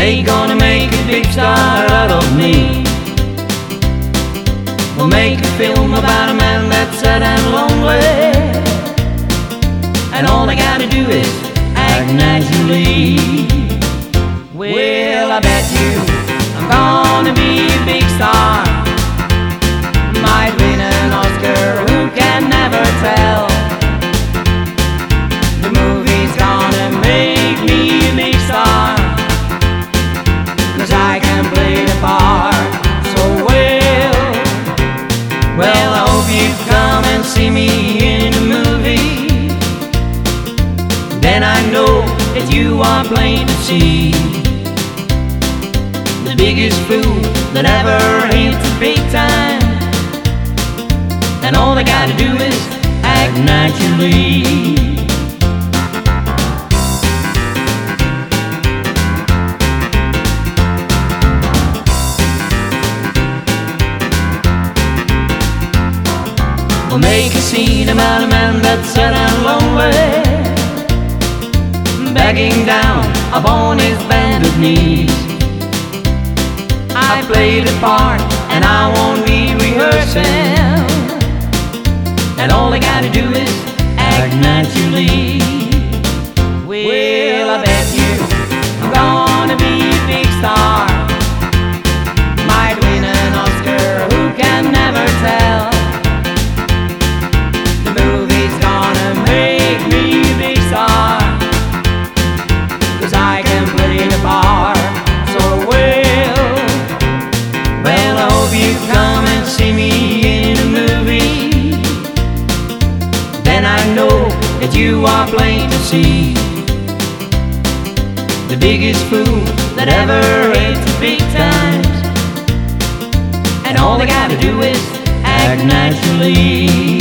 They gonna make a big star out of me. We'll make a film about see me in the movie. Then I know that you are plain to see. The biggest fool that ever hit the big time. And all I gotta do is act naturally. We'll make a scene about a man that's sad and lonely Begging down upon his bended knees. I played a part and I won't be rehearsing. And all I gotta do is act naturally. Well, you are plain to see. The biggest fool that ever hit the big times. And all they gotta do is act naturally.